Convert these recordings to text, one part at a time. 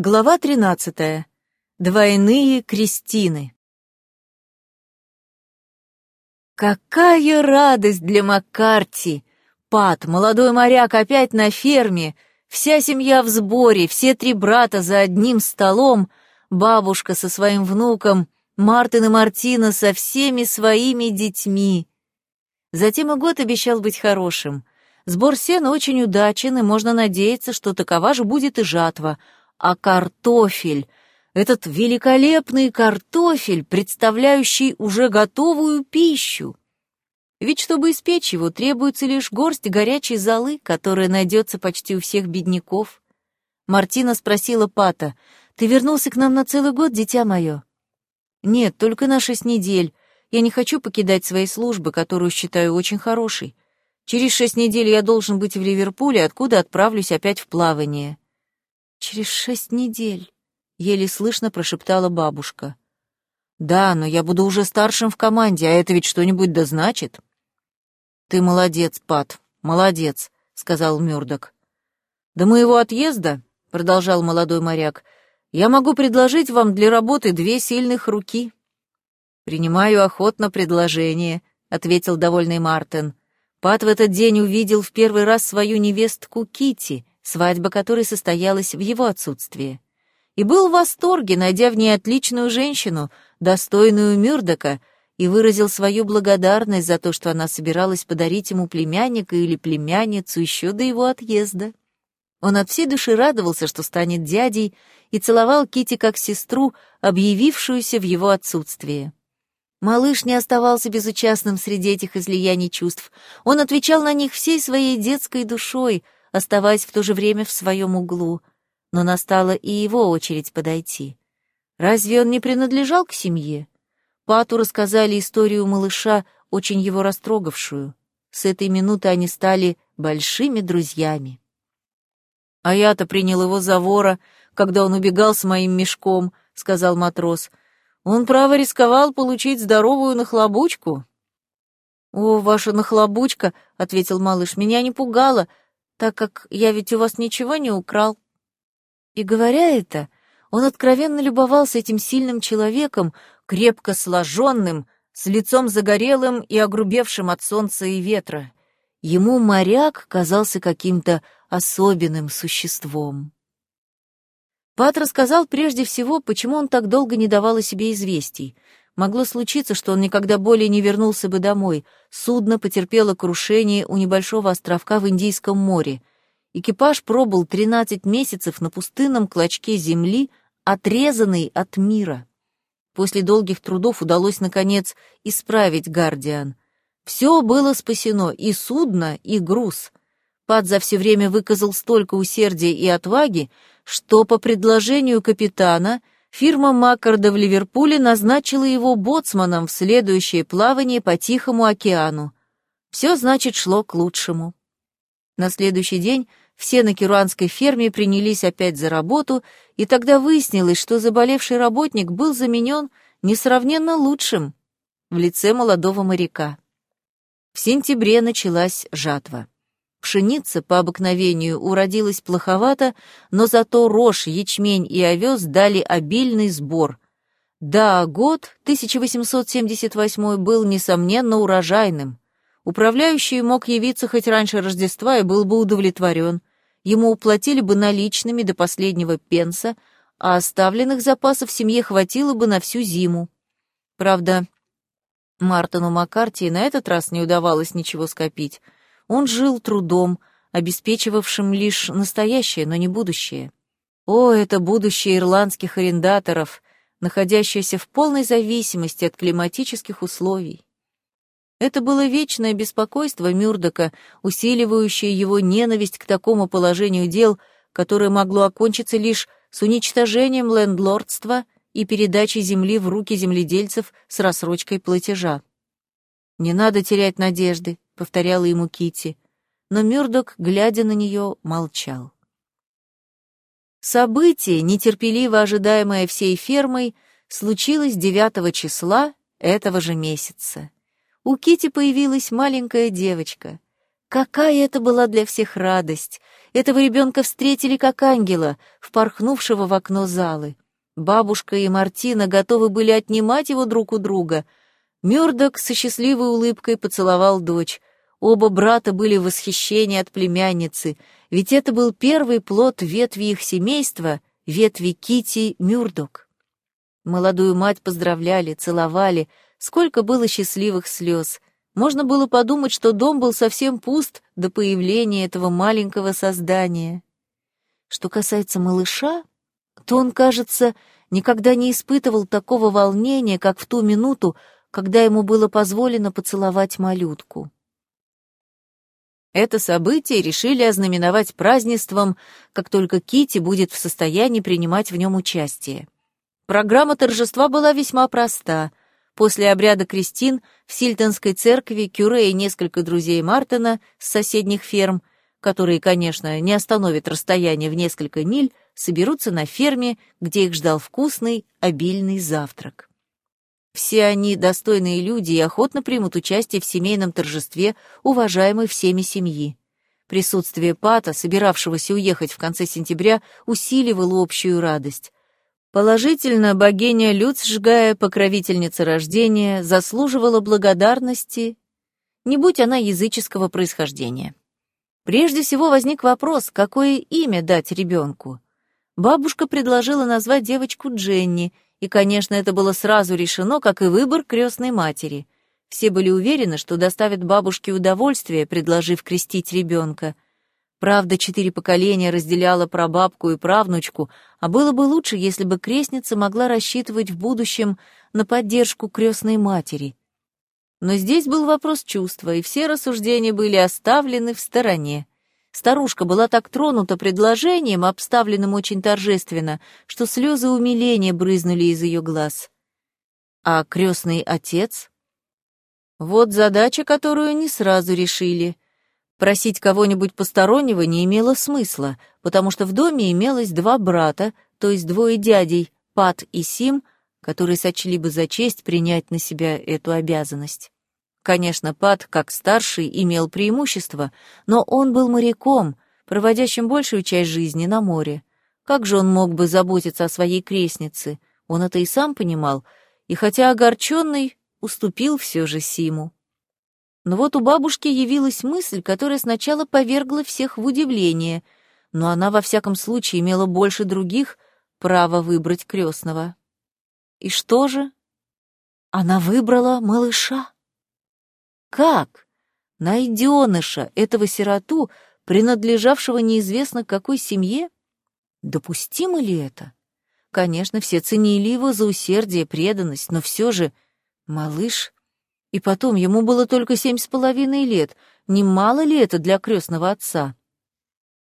Глава 13. Двойные крестины. Какая радость для Маккарти! Пат, молодой моряк, опять на ферме, вся семья в сборе, все три брата за одним столом, бабушка со своим внуком, Мартин и Мартина со всеми своими детьми. Затем и год обещал быть хорошим. Сбор сена очень удачен, и можно надеяться, что такова же будет и жатва — а картофель, этот великолепный картофель, представляющий уже готовую пищу. Ведь чтобы испечь его, требуется лишь горсть горячей золы, которая найдется почти у всех бедняков. Мартина спросила Пата, «Ты вернулся к нам на целый год, дитя мое?» «Нет, только на шесть недель. Я не хочу покидать своей службы, которую считаю очень хорошей. Через шесть недель я должен быть в Ливерпуле, откуда отправлюсь опять в плавание». «Через шесть недель», — еле слышно прошептала бабушка. «Да, но я буду уже старшим в команде, а это ведь что-нибудь да значит». «Ты молодец, Пат, молодец», — сказал Мёрдок. «До моего отъезда», — продолжал молодой моряк, — «я могу предложить вам для работы две сильных руки». «Принимаю охотно предложение», — ответил довольный Мартин. Пат в этот день увидел в первый раз свою невестку Кити, свадьба которой состоялась в его отсутствие. И был в восторге, найдя в ней отличную женщину, достойную Мюрдока, и выразил свою благодарность за то, что она собиралась подарить ему племянника или племянницу еще до его отъезда. Он от всей души радовался, что станет дядей, и целовал Кити как сестру, объявившуюся в его отсутствие. Малыш не оставался безучастным среди этих излияний чувств. Он отвечал на них всей своей детской душой — оставаясь в то же время в своем углу, но настала и его очередь подойти. Разве он не принадлежал к семье? Пату рассказали историю малыша, очень его растрогавшую. С этой минуты они стали большими друзьями. «А я-то принял его за вора, когда он убегал с моим мешком», — сказал матрос. «Он, право, рисковал получить здоровую нахлобучку». «О, ваша нахлобучка», — ответил малыш, — «меня не пугало, так как я ведь у вас ничего не украл». И говоря это, он откровенно любовался этим сильным человеком, крепко сложенным, с лицом загорелым и огрубевшим от солнца и ветра. Ему моряк казался каким-то особенным существом. Пат рассказал прежде всего, почему он так долго не давал о себе известий. Могло случиться, что он никогда более не вернулся бы домой. Судно потерпело крушение у небольшого островка в Индийском море. Экипаж пробыл 13 месяцев на пустынном клочке земли, отрезанный от мира. После долгих трудов удалось, наконец, исправить «Гардиан». Все было спасено, и судно, и груз. Пат за все время выказал столько усердия и отваги, что по предложению капитана — фирма Маккарда в Ливерпуле назначила его боцманом в следующее плавание по Тихому океану. Все, значит, шло к лучшему. На следующий день все на керуанской ферме принялись опять за работу, и тогда выяснилось, что заболевший работник был заменен несравненно лучшим в лице молодого моряка. В сентябре началась жатва. Пшеница по обыкновению уродилась плоховато, но зато рожь, ячмень и овес дали обильный сбор. Да, год 1878 был, несомненно, урожайным. Управляющий мог явиться хоть раньше Рождества и был бы удовлетворен. Ему уплатили бы наличными до последнего пенса, а оставленных запасов семье хватило бы на всю зиму. Правда, Мартину Маккарти на этот раз не удавалось ничего скопить — он жил трудом, обеспечивавшим лишь настоящее, но не будущее. О, это будущее ирландских арендаторов, находящееся в полной зависимости от климатических условий. Это было вечное беспокойство Мюрдока, усиливающее его ненависть к такому положению дел, которое могло окончиться лишь с уничтожением лендлордства и передачей земли в руки земледельцев с рассрочкой платежа. Не надо терять надежды, повторяла ему Кити, но Мёрдок, глядя на нее, молчал. Событие, нетерпеливо ожидаемое всей фермой, случилось 9 числа этого же месяца. У Кити появилась маленькая девочка. Какая это была для всех радость! Этого ребенка встретили как ангела, впорхнувшего в окно залы. Бабушка и Мартина готовы были отнимать его друг у друга. Мёрдок со счастливой улыбкой поцеловал дочь. Оба брата были в восхищении от племянницы, ведь это был первый плод ветви их семейства, ветви Кити Мюрдок. Молодую мать поздравляли, целовали, сколько было счастливых слез. Можно было подумать, что дом был совсем пуст до появления этого маленького создания. Что касается малыша, то он, кажется, никогда не испытывал такого волнения, как в ту минуту, когда ему было позволено поцеловать малютку. Это событие решили ознаменовать празднеством, как только Кити будет в состоянии принимать в нем участие. Программа торжества была весьма проста. После обряда крестин в Сильтонской церкви Кюре и несколько друзей Мартина с соседних ферм, которые, конечно, не остановят расстояние в несколько миль, соберутся на ферме, где их ждал вкусный, обильный завтрак. Все они достойные люди и охотно примут участие в семейном торжестве, уважаемой всеми семьи. Присутствие Пата, собиравшегося уехать в конце сентября, усиливало общую радость. Положительно, богиня Люцжгая, покровительница рождения, заслуживала благодарности, не будь она языческого происхождения. Прежде всего возник вопрос, какое имя дать ребенку. Бабушка предложила назвать девочку Дженни — и, конечно, это было сразу решено, как и выбор крестной матери. Все были уверены, что доставят бабушке удовольствие, предложив крестить ребенка. Правда, четыре поколения разделяло прабабку и правнучку, а было бы лучше, если бы крестница могла рассчитывать в будущем на поддержку крестной матери. Но здесь был вопрос чувства, и все рассуждения были оставлены в стороне. Старушка была так тронута предложением, обставленным очень торжественно, что слезы умиления брызнули из ее глаз. А крестный отец? Вот задача, которую не сразу решили. Просить кого-нибудь постороннего не имело смысла, потому что в доме имелось два брата, то есть двое дядей, Пат и Сим, которые сочли бы за честь принять на себя эту обязанность. Конечно, Пат, как старший, имел преимущество, но он был моряком, проводящим большую часть жизни на море. Как же он мог бы заботиться о своей крестнице? Он это и сам понимал, и хотя огорченный, уступил все же Симу. Но вот у бабушки явилась мысль, которая сначала повергла всех в удивление, но она во всяком случае имела больше других право выбрать крестного. И что же? Она выбрала малыша. Как? Найденыша, этого сироту, принадлежавшего неизвестно какой семье? Допустимо ли это? Конечно, все ценили его за усердие, преданность, но все же малыш. И потом, ему было только семь с половиной лет. Не мало ли это для крестного отца?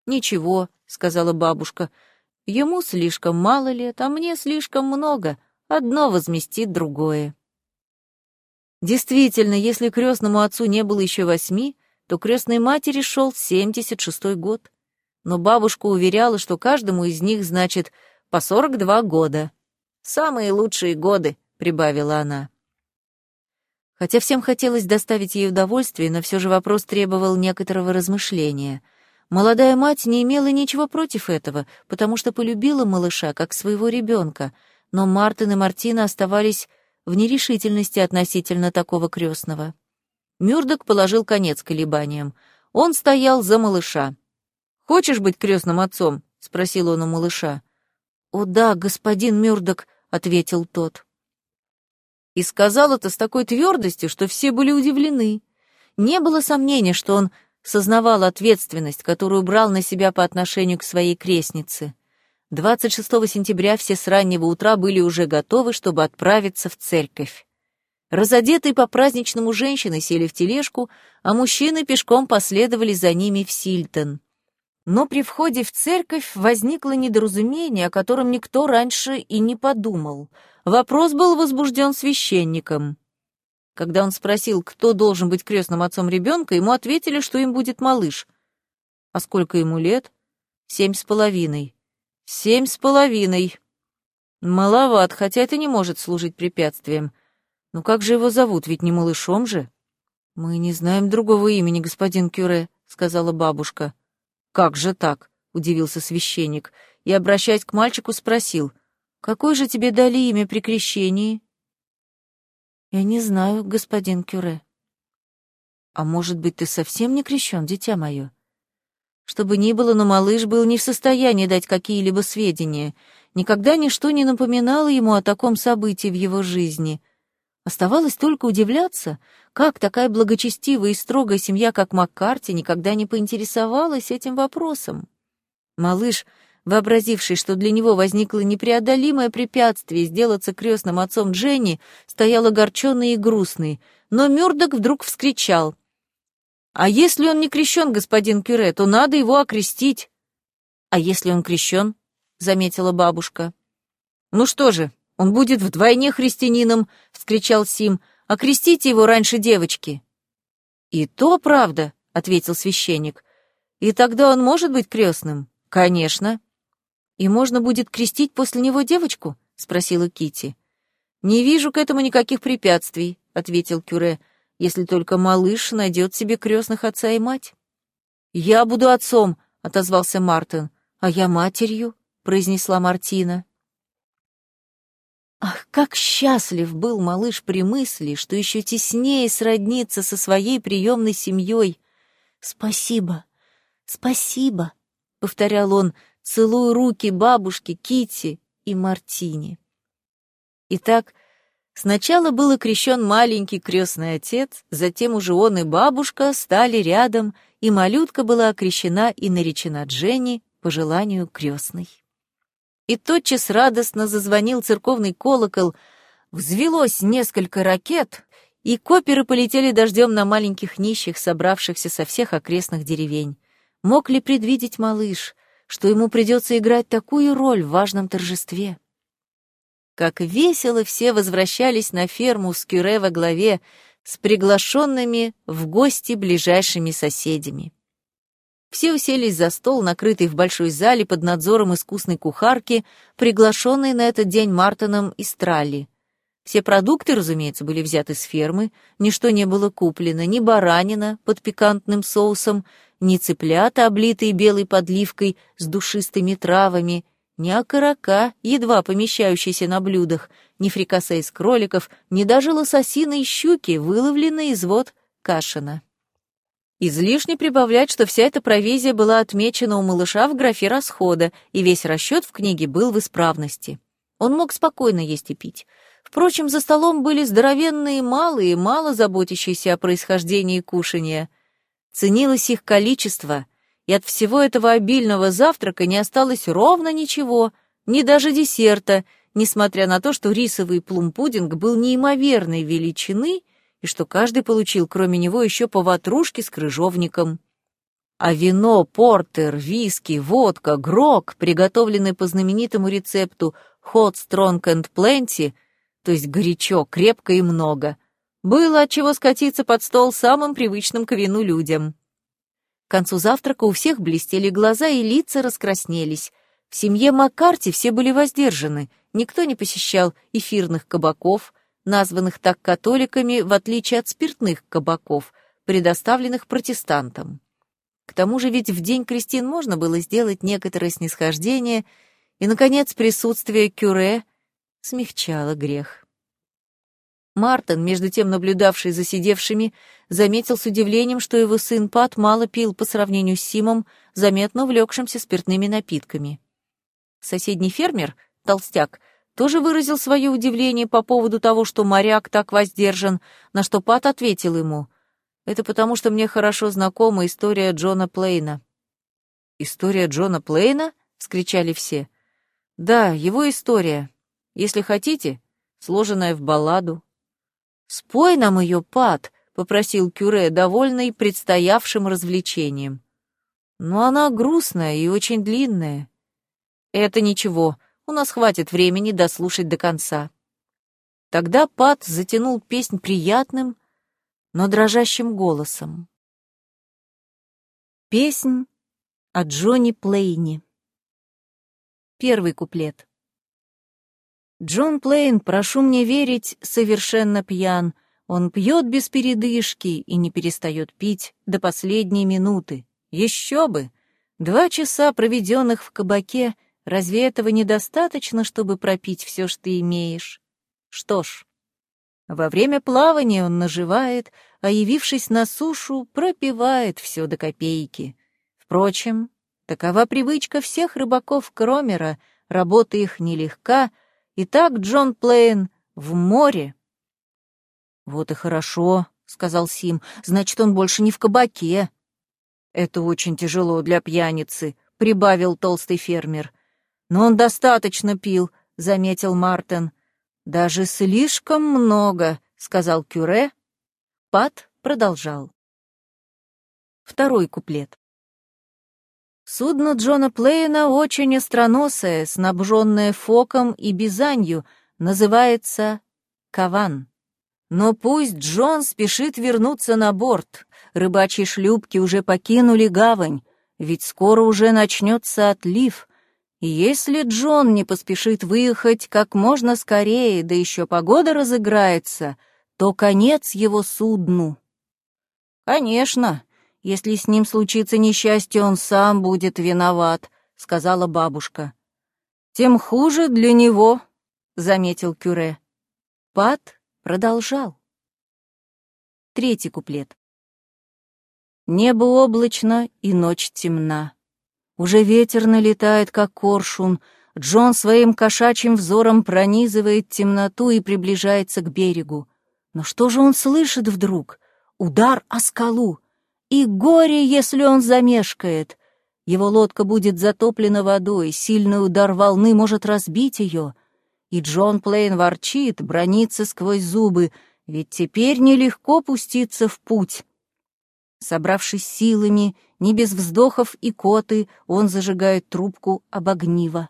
«Ничего», — сказала бабушка, — «ему слишком мало лет, а мне слишком много. Одно возместит другое». Действительно, если крестному отцу не было еще восьми, то крестной матери шел 76-й год. Но бабушка уверяла, что каждому из них, значит, по 42 года. «Самые лучшие годы», — прибавила она. Хотя всем хотелось доставить ей удовольствие, но все же вопрос требовал некоторого размышления. Молодая мать не имела ничего против этого, потому что полюбила малыша как своего ребенка, но Мартин и Мартина оставались в нерешительности относительно такого крестного. Мюрдок положил конец колебаниям. Он стоял за малыша. «Хочешь быть крестным отцом?» — спросил он у малыша. «О да, господин Мюрдок», — ответил тот. И сказал это с такой твердостью, что все были удивлены. Не было сомнения, что он сознавал ответственность, которую брал на себя по отношению к своей крестнице. 26 сентября все с раннего утра были уже готовы, чтобы отправиться в церковь. Разодетые по-праздничному женщины сели в тележку, а мужчины пешком последовали за ними в Сильтон. Но при входе в церковь возникло недоразумение, о котором никто раньше и не подумал. Вопрос был возбужден священником. Когда он спросил, кто должен быть крестным отцом ребенка, ему ответили, что им будет малыш. А сколько ему лет? Семь с половиной. Семь с половиной. Маловат, хотя это не может служить препятствием. Но как же его зовут, ведь не малышом же? Мы не знаем другого имени, господин Кюре, — сказала бабушка. «Как же так?» — удивился священник и, обращаясь к мальчику, спросил. «Какое же тебе дали имя при крещении?» «Я не знаю, господин Кюре». «А может быть, ты совсем не крещен, дитя мое?» Что бы ни было, но малыш был не в состоянии дать какие-либо сведения. Никогда ничто не напоминало ему о таком событии в его жизни. Оставалось только удивляться, как такая благочестивая и строгая семья, как Маккарти, никогда не поинтересовалась этим вопросом. Малыш, вообразивший, что для него возникло непреодолимое препятствие сделаться крестным отцом Дженни, стоял огорченный и грустный, но Мёрдок вдруг вскричал — а если он не крещен, господин Кюре, то надо его окрестить. А если он крещен? заметила бабушка. Ну что же, он будет вдвойне христианином, вскричал Сим. Окрестите его раньше девочки. И то правда, ответил священник. И тогда он может быть крестным? Конечно. И можно будет крестить после него девочку? спросила Кити. Не вижу к этому никаких препятствий, ответил Кюре если только малыш найдет себе крестных отца и мать. «Я буду отцом», — отозвался Мартин. «А я матерью», — произнесла Мартина. Ах, как счастлив был малыш при мысли, что еще теснее сроднится со своей приемной семьей. «Спасибо, спасибо», — повторял он, целуя руки бабушки, Кити и Мартине. Итак, Сначала был окрещен маленький крестный отец, затем уже он и бабушка стали рядом, и малютка была окрещена и наречена Дженни по желанию крестной. И тотчас радостно зазвонил церковный колокол, взвелось несколько ракет, и коперы полетели дождем на маленьких нищих, собравшихся со всех окрестных деревень. Мог ли предвидеть малыш, что ему придется играть такую роль в важном торжестве? Как весело все возвращались на ферму с Кюре во главе, с приглашенными в гости ближайшими соседями. Все уселись за стол, накрытый в большой зале под надзором искусной кухарки, приглашенной на этот день Мартоном и Стралли. Все продукты, разумеется, были взяты с фермы, ничто не было куплено, ни баранина под пикантным соусом, ни цыплята, облитые белой подливкой с душистыми травами — ни окорока, едва помещающийся на блюдах, ни фрикасе из кроликов, ни даже лососины и щуки, выловленные из вод Кашина. Излишне прибавлять, что вся эта провизия была отмечена у малыша в графе расхода, и весь расчет в книге был в исправности. Он мог спокойно есть и пить. Впрочем, за столом были здоровенные малые, мало заботящиеся о происхождении кушания. Ценилось их количество — и от всего этого обильного завтрака не осталось ровно ничего, ни даже десерта, несмотря на то, что рисовый плум-пудинг был неимоверной величины и что каждый получил, кроме него, еще по ватрушке с крыжовником. А вино, портер, виски, водка, грок, приготовленный по знаменитому рецепту «Hot, Strong and Plenty», то есть горячо, крепко и много, было от чего скатиться под стол самым привычным к вину людям. К концу завтрака у всех блестели глаза и лица раскраснелись. В семье Маккарти все были воздержаны, никто не посещал эфирных кабаков, названных так католиками, в отличие от спиртных кабаков, предоставленных протестантам. К тому же ведь в день крестин можно было сделать некоторое снисхождение, и, наконец, присутствие кюре смягчало грех. Мартин, между тем наблюдавший за сидевшими, заметил с удивлением, что его сын Пат мало пил по сравнению с Симом, заметно увлекшимся спиртными напитками. Соседний фермер, толстяк, тоже выразил свое удивление по поводу того, что моряк так воздержан, на что Пат ответил ему, «Это потому, что мне хорошо знакома история Джона Плейна». «История Джона Плейна?» — вскричали все. «Да, его история. Если хотите, сложенная в балладу, «Спой нам ее, Пат», — попросил Кюре, довольный предстоявшим развлечением. «Но она грустная и очень длинная». «Это ничего, у нас хватит времени дослушать до конца». Тогда Пат затянул песнь приятным, но дрожащим голосом. Песнь о Джонни Плейне. Первый куплет. Джон Плейн, прошу мне верить, совершенно пьян. Он пьет без передышки и не перестает пить до последней минуты. Еще бы! Два часа, проведенных в кабаке, разве этого недостаточно, чтобы пропить все, что ты имеешь? Что ж, во время плавания он наживает, а явившись на сушу, пропивает все до копейки. Впрочем, такова привычка всех рыбаков Кромера, работа их нелегка, и так Джон Плейн в море. «Вот и хорошо», — сказал Сим, — «значит, он больше не в кабаке». «Это очень тяжело для пьяницы», — прибавил толстый фермер. «Но он достаточно пил», — заметил Мартин. «Даже слишком много», — сказал Кюре. Пат продолжал. Второй куплет. Судно Джона Плейна очень остроносое, снабженное фоком и бизанью, называется «Каван». Но пусть Джон спешит вернуться на борт. Рыбачьи шлюпки уже покинули гавань, ведь скоро уже начнется отлив — и если Джон не поспешит выехать как можно скорее, да еще погода разыграется, то конец его судну. Конечно, если с ним случится несчастье, он сам будет виноват, сказала бабушка. Тем хуже для него, заметил Кюре. Пат продолжал. Третий куплет. Небо облачно, и ночь темна. Уже ветер налетает, как коршун. Джон своим кошачьим взором пронизывает темноту и приближается к берегу. Но что же он слышит вдруг? Удар о скалу. И горе, если он замешкает. Его лодка будет затоплена водой, сильный удар волны может разбить ее. И Джон Плейн ворчит, бронится сквозь зубы, ведь теперь нелегко пуститься в путь. Собравшись силами, не без вздохов и коты, он зажигает трубку об огниво.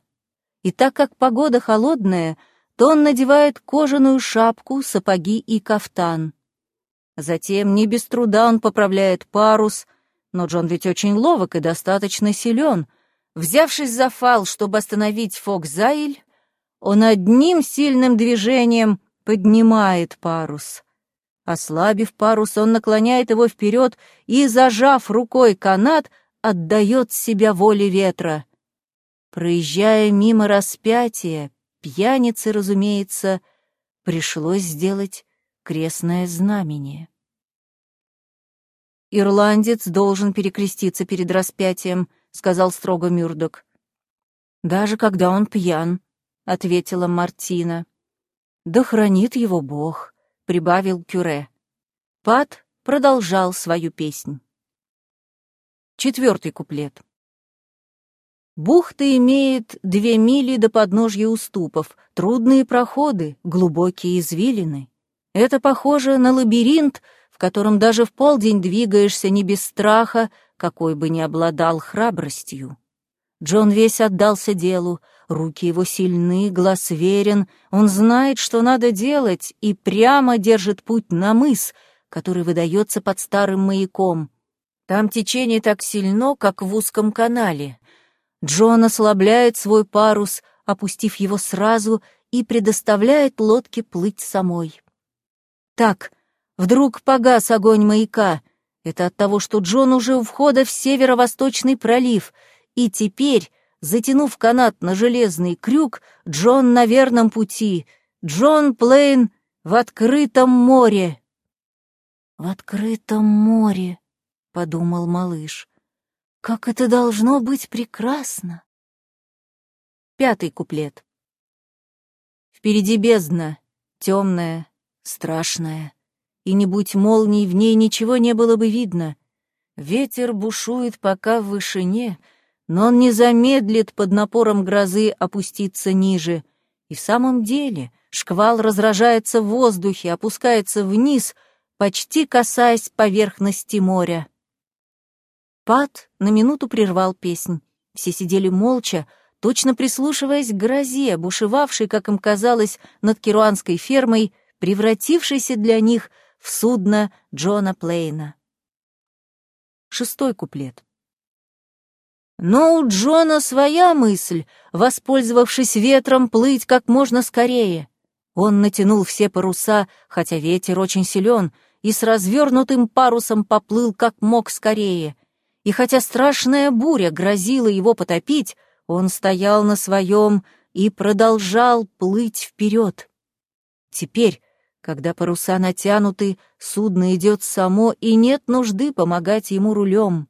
И так как погода холодная, то он надевает кожаную шапку, сапоги и кафтан. Затем не без труда он поправляет парус, но Джон ведь очень ловок и достаточно силен. Взявшись за фал, чтобы остановить Фокзайль, он одним сильным движением поднимает парус. Ослабив парус, он наклоняет его вперед и, зажав рукой канат, отдает себя воле ветра. Проезжая мимо распятия, пьянице, разумеется, пришлось сделать крестное знамение. «Ирландец должен перекреститься перед распятием», — сказал строго Мюрдок. «Даже когда он пьян», — ответила Мартина. «Да хранит его Бог», прибавил Кюре. Пат продолжал свою песнь. Четвертый куплет. Бухта имеет две мили до подножья уступов, трудные проходы, глубокие извилины. Это похоже на лабиринт, в котором даже в полдень двигаешься не без страха, какой бы ни обладал храбростью. Джон весь отдался делу, руки его сильны, глаз верен, он знает, что надо делать, и прямо держит путь на мыс, который выдается под старым маяком. Там течение так сильно, как в узком канале. Джон ослабляет свой парус, опустив его сразу, и предоставляет лодке плыть самой. Так, вдруг погас огонь маяка. Это от того, что Джон уже у входа в северо-восточный пролив — и теперь, затянув канат на железный крюк, Джон на верном пути. Джон Плейн в открытом море. «В открытом море», — подумал малыш. «Как это должно быть прекрасно!» Пятый куплет. Впереди бездна, темная, страшная, и не будь молний, в ней ничего не было бы видно. Ветер бушует пока в вышине — но он не замедлит под напором грозы опуститься ниже. И в самом деле шквал разражается в воздухе, опускается вниз, почти касаясь поверхности моря. Пат на минуту прервал песнь. Все сидели молча, точно прислушиваясь к грозе, бушевавшей, как им казалось, над керуанской фермой, превратившейся для них в судно Джона Плейна. Шестой куплет. Но у Джона своя мысль, воспользовавшись ветром, плыть как можно скорее. Он натянул все паруса, хотя ветер очень силен, и с развернутым парусом поплыл как мог скорее. И хотя страшная буря грозила его потопить, он стоял на своем и продолжал плыть вперед. Теперь, когда паруса натянуты, судно идет само, и нет нужды помогать ему рулем.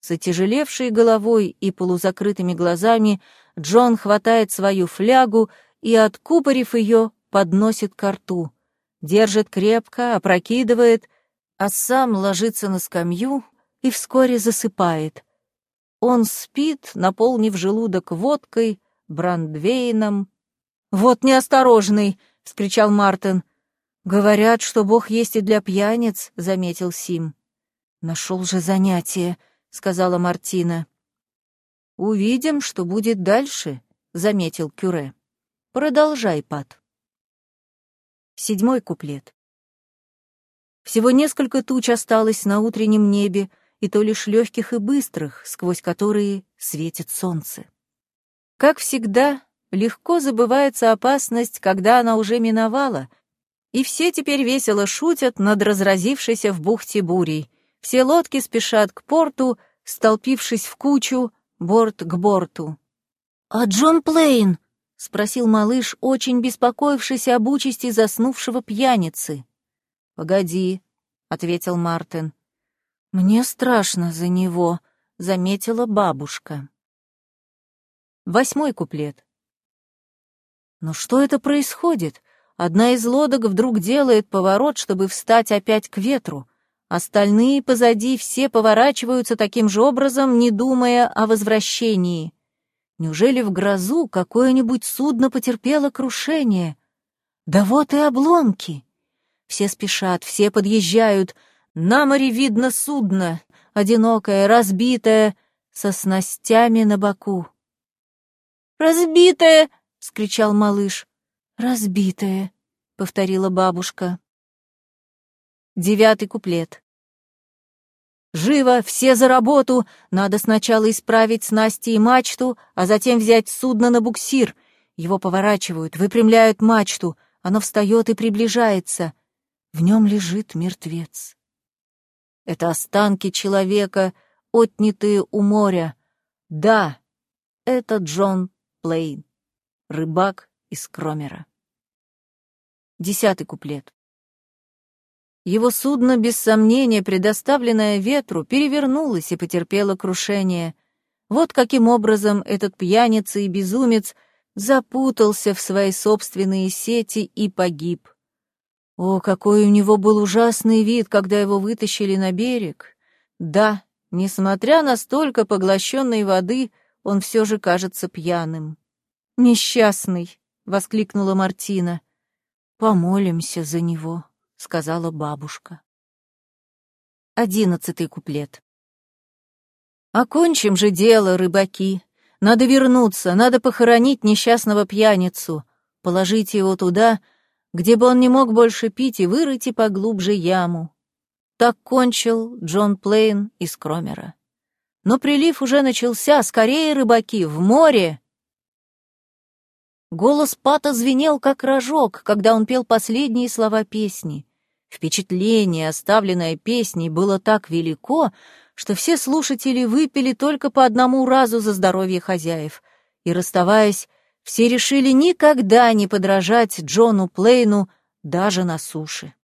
С отяжелевшей головой и полузакрытыми глазами Джон хватает свою флягу и, откупорив ее, подносит ко рту. Держит крепко, опрокидывает, а сам ложится на скамью и вскоре засыпает. Он спит, наполнив желудок водкой, брандвейном. «Вот неосторожный!» — вскричал Мартин. «Говорят, что Бог есть и для пьяниц», — заметил Сим. «Нашел же занятие», — сказала Мартина. «Увидим, что будет дальше», — заметил Кюре. «Продолжай, Пат». Седьмой куплет. Всего несколько туч осталось на утреннем небе, и то лишь легких и быстрых, сквозь которые светит солнце. Как всегда, легко забывается опасность, когда она уже миновала, и все теперь весело шутят над разразившейся в бухте бурей. Все лодки спешат к порту, столпившись в кучу, борт к борту. «А Джон Плейн?» — спросил малыш, очень беспокоившийся об участи заснувшего пьяницы. «Погоди», — ответил Мартин. «Мне страшно за него», — заметила бабушка. Восьмой куплет. Но что это происходит? Одна из лодок вдруг делает поворот, чтобы встать опять к ветру. Остальные позади все поворачиваются таким же образом, не думая о возвращении. Неужели в грозу какое-нибудь судно потерпело крушение? Да вот и обломки. Все спешат, все подъезжают — на море видно судно, одинокое, разбитое, со снастями на боку. «Разбитое!» — скричал малыш. «Разбитое», — повторила бабушка. Девятый куплет. «Живо, все за работу! Надо сначала исправить снасти и мачту, а затем взять судно на буксир. Его поворачивают, выпрямляют мачту, оно встает и приближается. В нем лежит мертвец. Это останки человека, отнятые у моря. Да, это Джон Плейн, рыбак из Кромера. Десятый куплет. Его судно, без сомнения, предоставленное ветру, перевернулось и потерпело крушение. Вот каким образом этот пьяница и безумец запутался в свои собственные сети и погиб. О, какой у него был ужасный вид, когда его вытащили на берег. Да, несмотря на столько поглощенной воды, он все же кажется пьяным. «Несчастный!» — воскликнула Мартина. «Помолимся за него», — сказала бабушка. Одиннадцатый куплет. «Окончим же дело, рыбаки. Надо вернуться, надо похоронить несчастного пьяницу, положить его туда, — где бы он не мог больше пить и вырыть и поглубже яму. Так кончил Джон Плейн из Кромера. Но прилив уже начался, скорее, рыбаки, в море! Голос Пата звенел, как рожок, когда он пел последние слова песни. Впечатление, оставленное песней, было так велико, что все слушатели выпили только по одному разу за здоровье хозяев, и, расставаясь, все решили никогда не подражать Джону Плейну даже на суше.